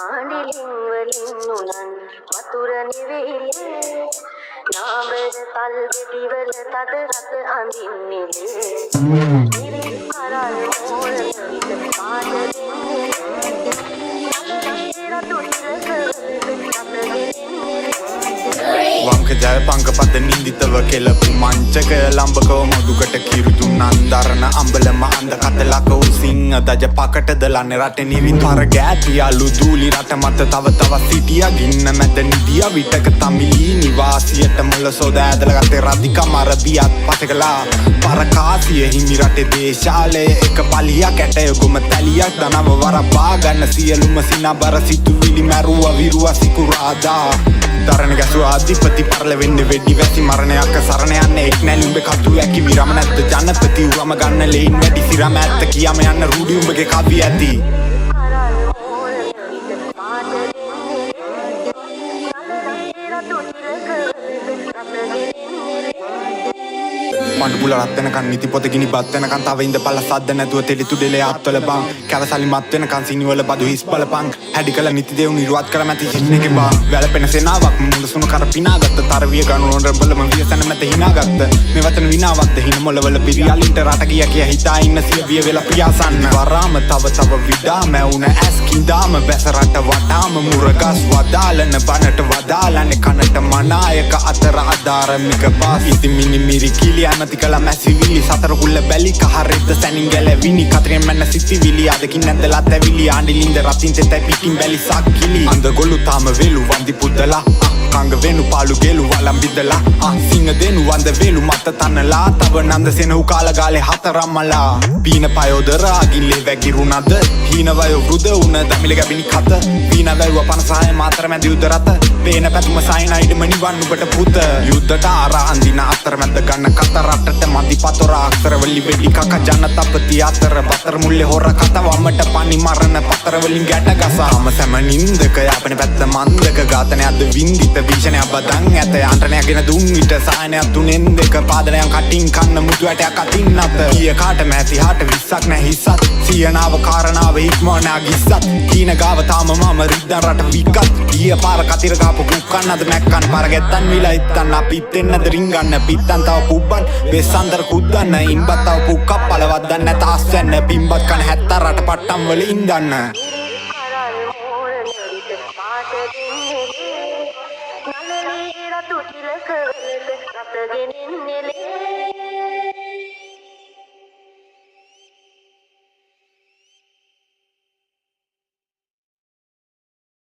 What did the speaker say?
ಆಡಿಲಿಂಗಲಿಂಗುನನ್ ಮಥುರ ನಿವೇಲೆ ನಾಮರ ತಲ್ಗೆ ದಿವಲ ತದರಕ ಅಂದಿನ್ನಿಲೆ ನಿರಿ ಕರಲ್ ಮೂಲ ಕವಿತ වංක ජය පංක පද නින්දිතව කෙලපු මංචක ලම්බකව මොදුකට කිරුතුන් අන්දරණ අම්බලම අන්ද කතලක උසිංහ දජ පකට දලන්න රට නිවින් පර ගෑතියාලු දූලි රට මත තව තව සිටිය ගින්න මැද නිදිය විටක තමිලී නිවාසියට මුල සෝද ඇදලගත්තේ රදික මරබියත් පටකලා පරකාසිය හිමි රටේ දේශාලය එක පලියක් ඇටය ගොම තැලියක් දනව වරබා ගන්න සියලුම සිනබර සිතුවිලි මැරුව විරුව සිකුරාදා දරණ ගැසු අධිපති පරල වෙන්න වෙඩි වැසි මරණයක් සරණයන්න එක් නැලිුඹ කතු ඇකි විරම නැත්ත ජනපති උරම ගන්න ලෙයින් වැඩි. සිරම ඇත්ත කියම යන්න රූඩි උඹගේ කවි ඇති. පඩු පුල රත්වෙනකන් නිති පොත ගිනි බත්වෙනකන් තව ඉඳ පල සද්ද නැතුව තෙලි තුඩෙලේ අත්වල බං. කැවසලි මත්වෙනකන් සිනිවල බදු හිස් බලපං හැඩි කල නිති දෙව් නිරුවත් කර මැති ශිෂ්ණක බා වැලපෙන සෙනාවක් මුලසුණු කර පිනාගත්ත. තරවිය ගනුවන් රබලම වියසන මැත හිනාගත්ත. මෙවතන විනාවත්ද හින මොලවල පිරියාලින්ට රට ගිය කිය හිතා ඉන්න සිය විය වෙලා ප්‍රියාසන්න වරාම තව තව විඩා මැවුන ඇස් කිඳාම. බැස රට වටාම මුරගස් වදාලන බනට වදාලන කනට මනායක අතර අධාරමික පාස්. ඉති මිනි මිරි කිලි අනති කළ මැසිවිලි සතර කුල්ල බැලි කහරෙද්ද සැනින් ගැලවිනි කතරෙන් මැන්න සිතිවිලි අදකින් නැදලා තැවිලි ආඩිලින්ද රතින් තෙතැයි පිටින් බැලි සක්කිලි අඳ ගොල්ලු තාම වෙලු වන්දි පුද්දලා කංග වෙනු පාලු ගෙලු වලම් බිදලා සිංහ දෙනු වන්ද වෙලු මත තන්නලා තව නන්ද සෙනහු කාලගාලේ හතරම්මලා පීන පයෝදරාගිල්ලේ වැකිරුණද හීනවය වෘද වුණ දමිල ගැබිනි කත. පීන වැැව පනසාය මාතර මැද යුදරත පේන පැතුම සයිනයිඩම නිවන් උබට පුත. යුද්ධට ආරා අන්දින අතර මැද ගන්න කත රටට මදි පතොර අක්තරවලි වෙඩි කක ජන තපති අතර බතර මුල්ලෙ හොර කතවමට පනි මරණ පතරවලින් ගැට ගසාම සැම නින්දක යාපන පැත්ත මන්දක ඝාතනයක්ද වින්දිත භීෂණයක් බදන් ඇත. යන්ටනයක්ගෙන දුන් විට සායනයක් තුනෙන් දෙක. පාදනයන් කටින් කන්න මුතු ඇටයක් අතින් අත. කිය කාට මැති හට විස්සක් නැ හිස්සත් සියනාව කාරණාව ඉක්මෝනෑ ගිස්සත් කීන ගාව තාම මම රිද්දන් රට විකත් ගිය පාර කතිරකාප කුක්කන්නද මැක්කන්. පරගෙත්තන් විලා ඉත්තන්න අපිත් එන්නද රිංගන්න. පිත්තන් තව පුබ්බන්. වෙස්සන්දර කුද්දන්න. ඉන්බත් තව පුක්කක් පලවත්දන්න තාස්වැන්න පිම්බත් කන හැත්ත රට පට්ටම් වල ඉන්දන්න කරල් මෝල විත පාට දෙන්නේ නලලේ